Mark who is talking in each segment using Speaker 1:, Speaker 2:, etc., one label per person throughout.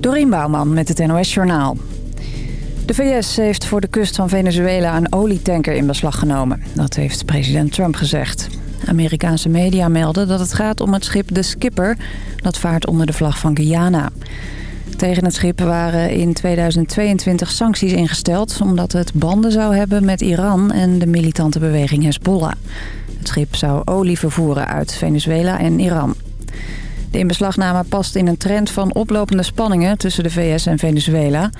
Speaker 1: Dorien Bouwman met het NOS Journaal. De VS heeft voor de kust van Venezuela een olietanker in beslag genomen. Dat heeft president Trump gezegd. Amerikaanse media melden dat het gaat om het schip de Skipper... dat vaart onder de vlag van Guyana. Tegen het schip waren in 2022 sancties ingesteld... omdat het banden zou hebben met Iran en de militante beweging Hezbollah. Het schip zou olie vervoeren uit Venezuela en Iran. De inbeslagname past in een trend van oplopende spanningen tussen de VS en Venezuela.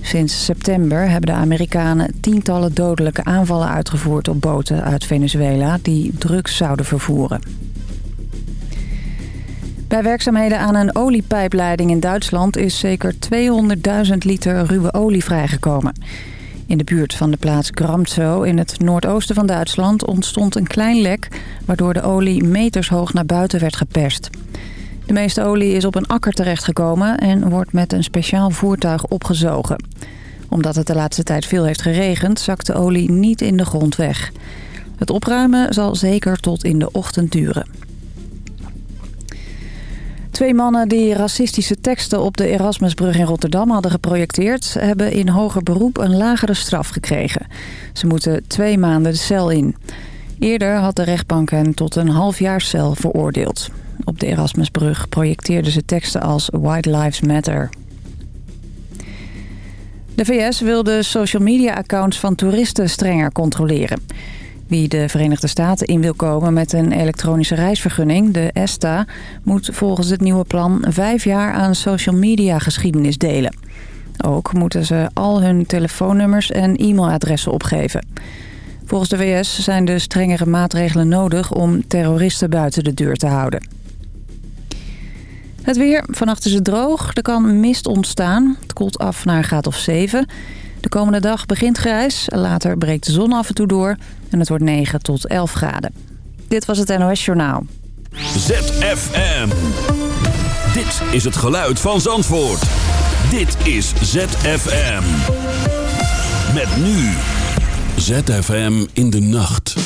Speaker 1: Sinds september hebben de Amerikanen tientallen dodelijke aanvallen uitgevoerd op boten uit Venezuela die drugs zouden vervoeren. Bij werkzaamheden aan een oliepijpleiding in Duitsland is zeker 200.000 liter ruwe olie vrijgekomen. In de buurt van de plaats Gramzo in het noordoosten van Duitsland ontstond een klein lek... waardoor de olie metershoog naar buiten werd geperst. De meeste olie is op een akker terechtgekomen en wordt met een speciaal voertuig opgezogen. Omdat het de laatste tijd veel heeft geregend, zakt de olie niet in de grond weg. Het opruimen zal zeker tot in de ochtend duren. Twee mannen die racistische teksten op de Erasmusbrug in Rotterdam hadden geprojecteerd... hebben in hoger beroep een lagere straf gekregen. Ze moeten twee maanden de cel in. Eerder had de rechtbank hen tot een half jaar veroordeeld. Op de Erasmusbrug projecteerden ze teksten als White Lives Matter. De VS wil de social media accounts van toeristen strenger controleren. Wie de Verenigde Staten in wil komen met een elektronische reisvergunning, de ESTA... moet volgens het nieuwe plan vijf jaar aan social media geschiedenis delen. Ook moeten ze al hun telefoonnummers en e-mailadressen opgeven. Volgens de VS zijn de strengere maatregelen nodig om terroristen buiten de deur te houden. Het weer. Vannacht is het droog. Er kan mist ontstaan. Het koelt af naar graad of 7. De komende dag begint grijs. Later breekt de zon af en toe door. En het wordt 9 tot 11 graden. Dit was het NOS Journaal.
Speaker 2: ZFM. Dit is het geluid van Zandvoort. Dit is ZFM. Met nu. ZFM in de nacht.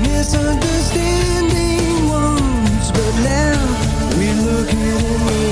Speaker 3: misunderstanding once, but now we're looking at me.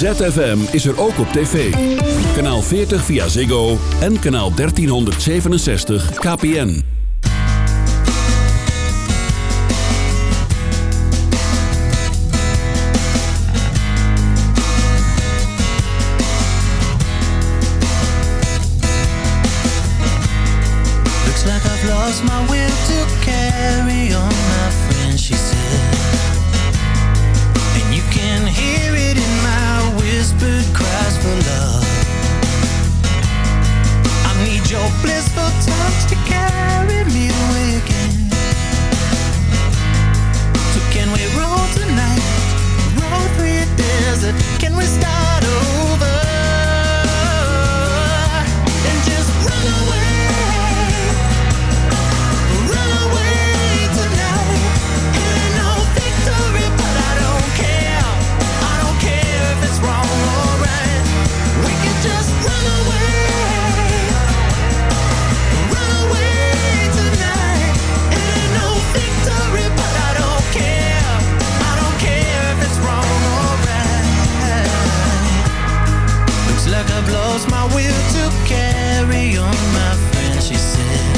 Speaker 2: ZFM is er ook op tv. Kanaal 40 via Ziggo en kanaal 1367 KPN.
Speaker 3: Looks like I've lost my will blissful touch to carry me away again. So can we roll tonight? Roll through desert. Can we start over? was my will to carry on, my friend, she said.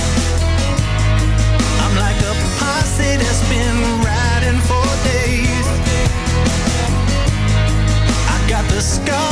Speaker 3: I'm like a posse that's been riding for days. I got the scars.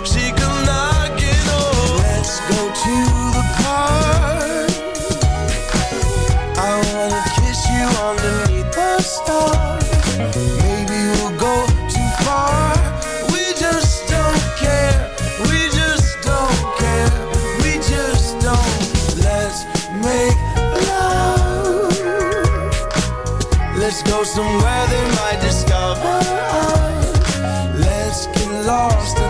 Speaker 4: lost.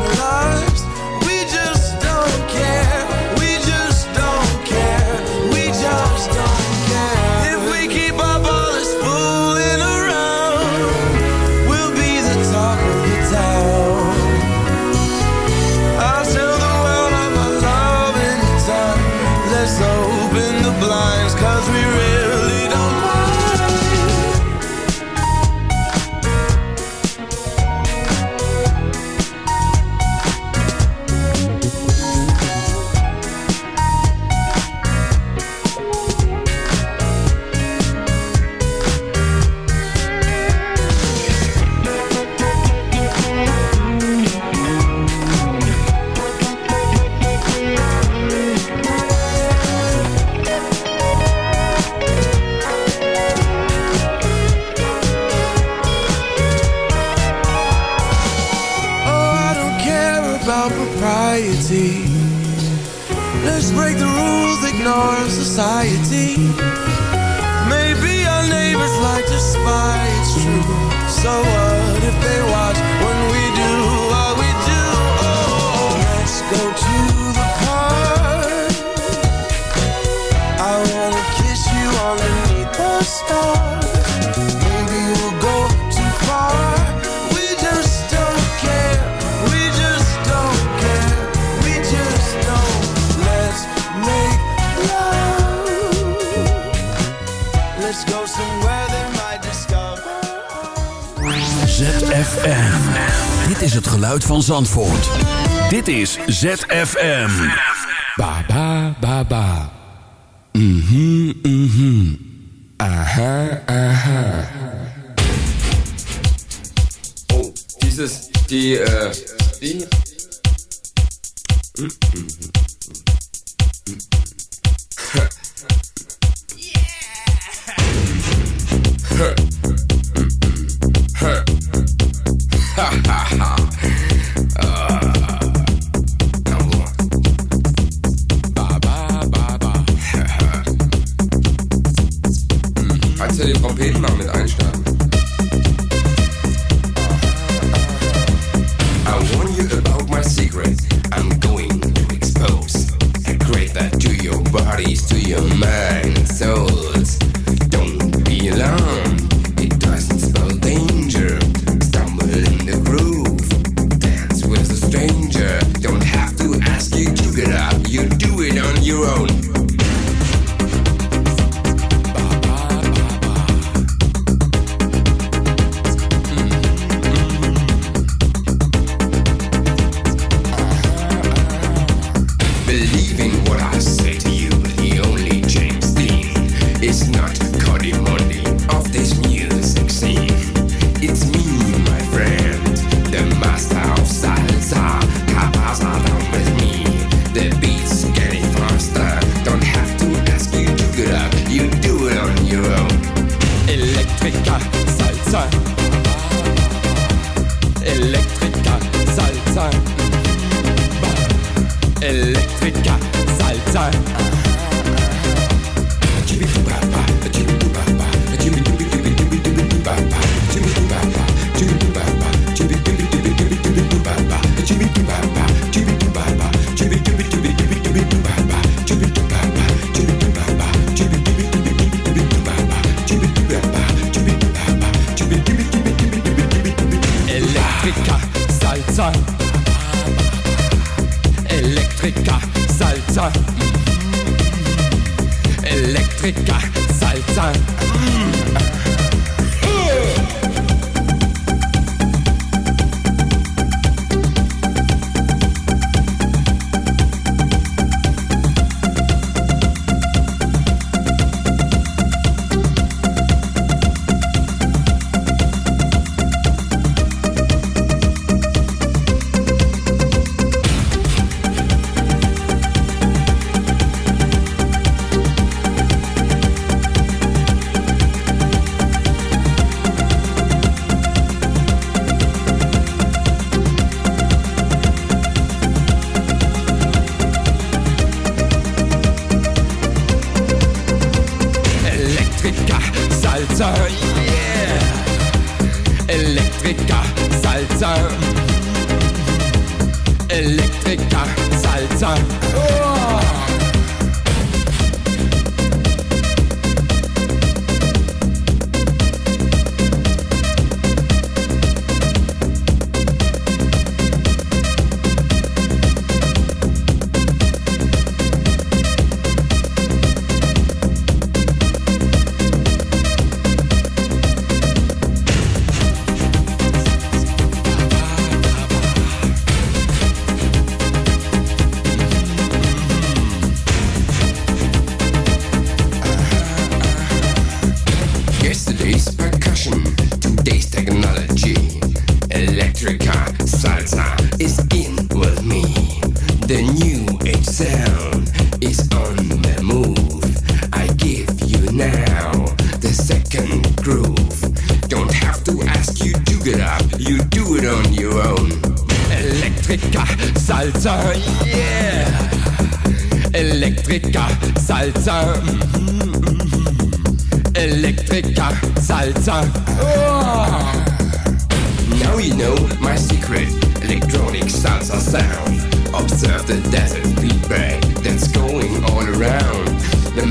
Speaker 2: van Zandvoort. Dit is ZFM.
Speaker 5: Ba ba ba ba. Mhm mm mhm. Mm Yeah.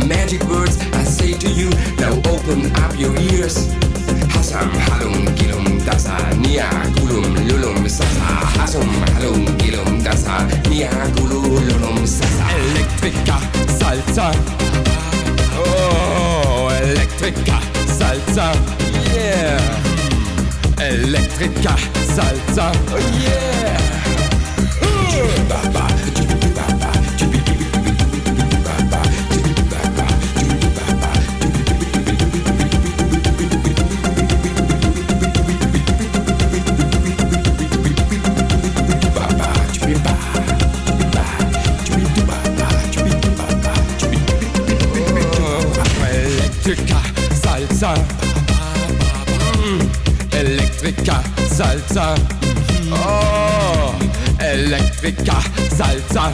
Speaker 5: magic words I say to you. Now open up your ears. Hasam, halum, gilum, dasa, nia, gulum, lulum, sasa. Hasam, halum, gilum, dasa, nia, gulum, lulum, sasa. Electrica salsa. Oh, electrica salsa. Yeah. Electrica salsa. Oh, yeah. Uh. Salsa. Mm, Elektrika Salsa. Oh,
Speaker 3: Elektrika Salza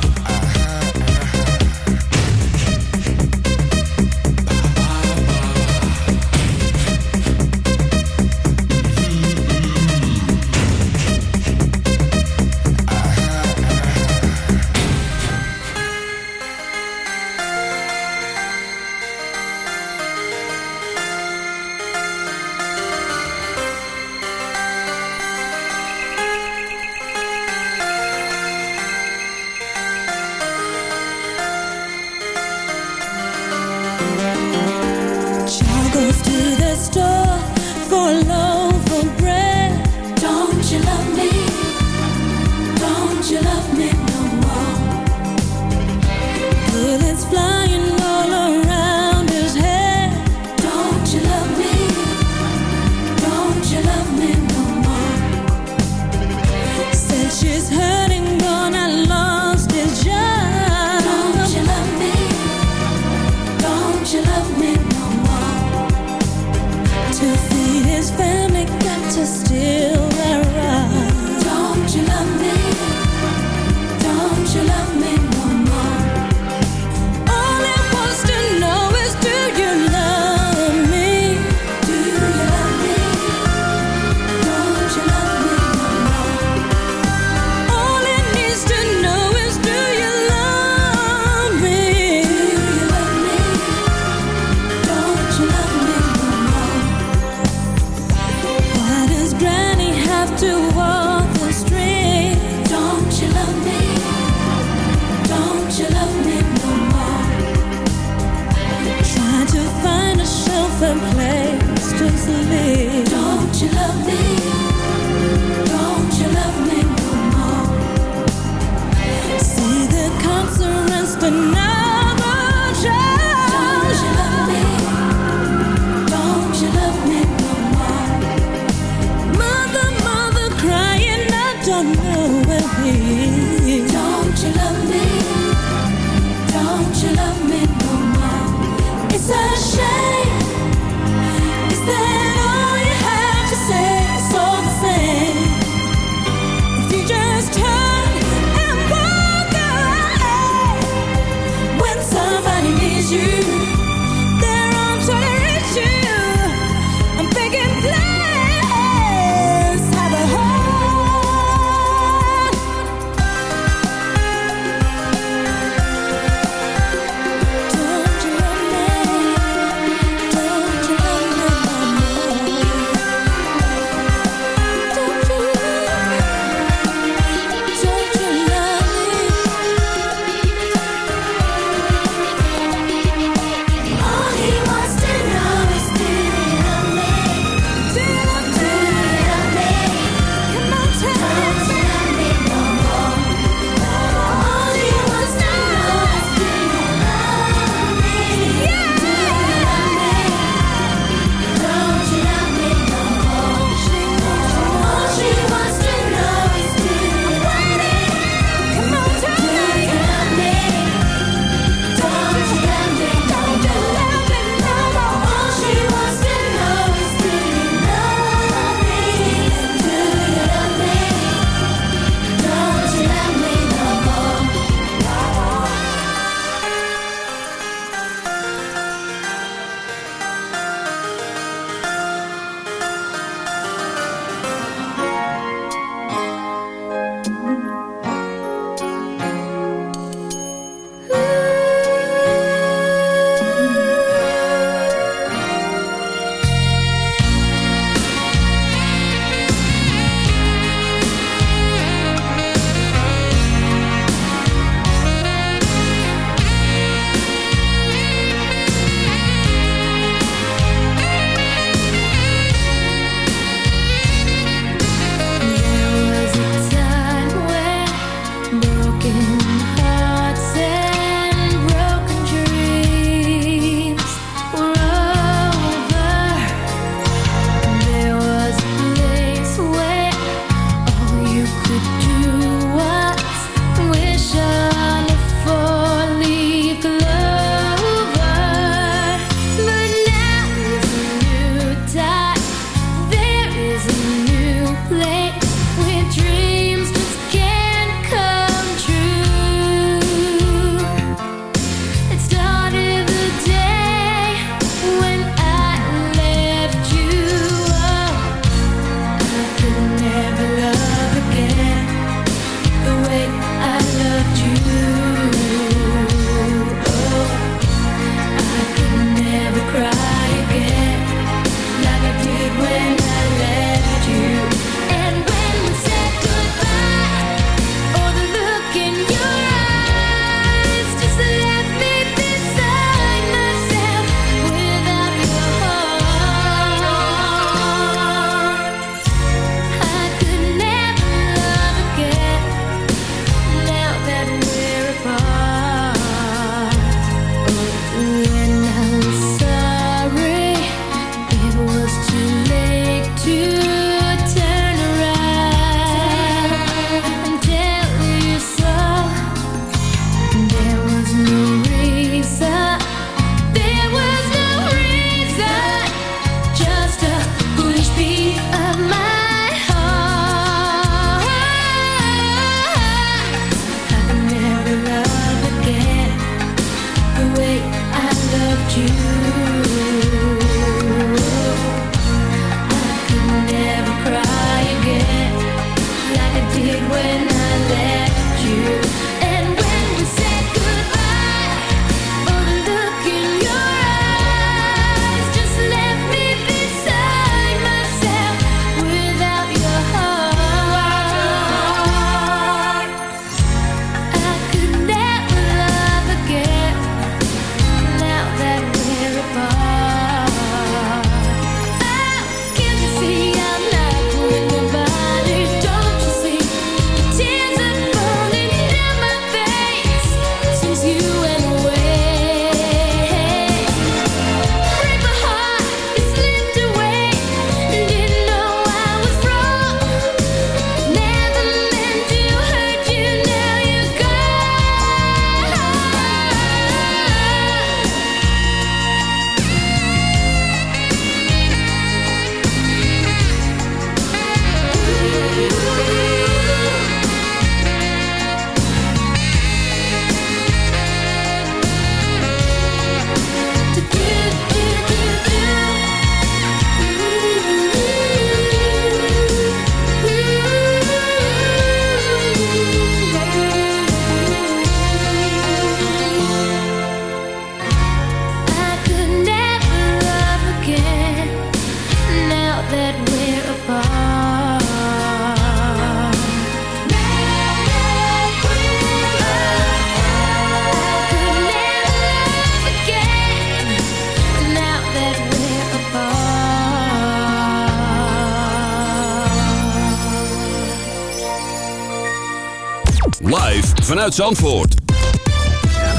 Speaker 3: Zandvoort.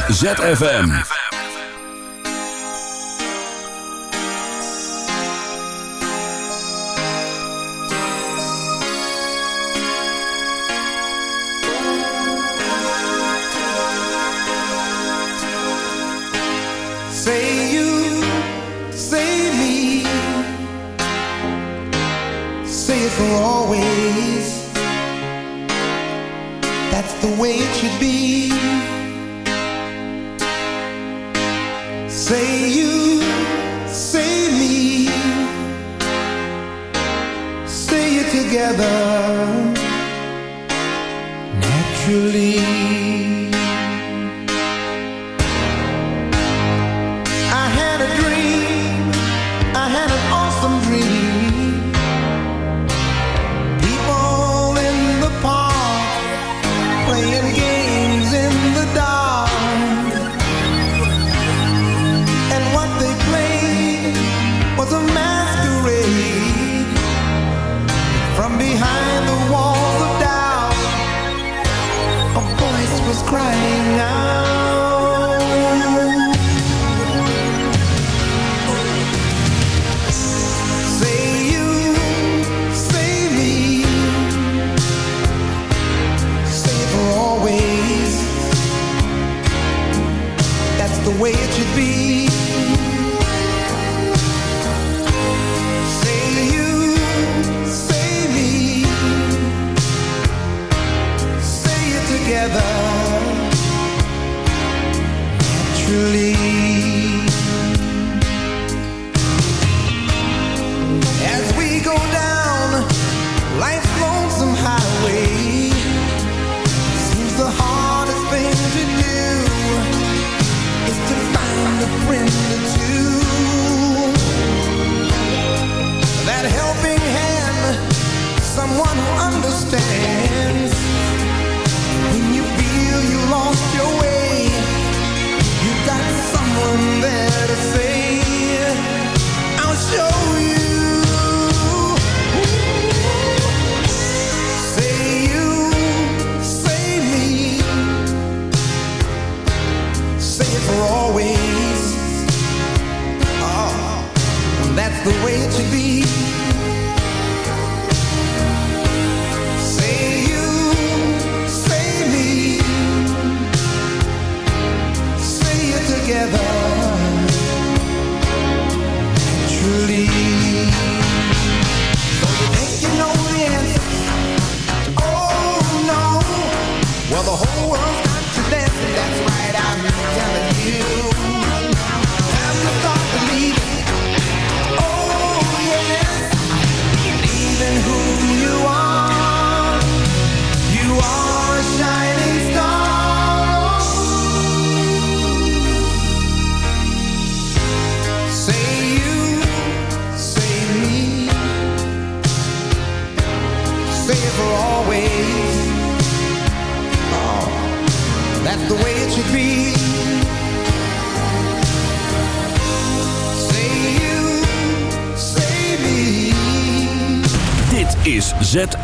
Speaker 3: ZFM.